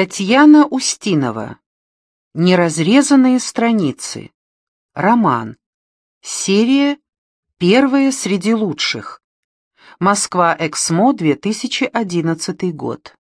Татьяна Устинова. Неразрезанные страницы. Роман. Серия «Первая среди лучших». Москва, Эксмо, 2011 год.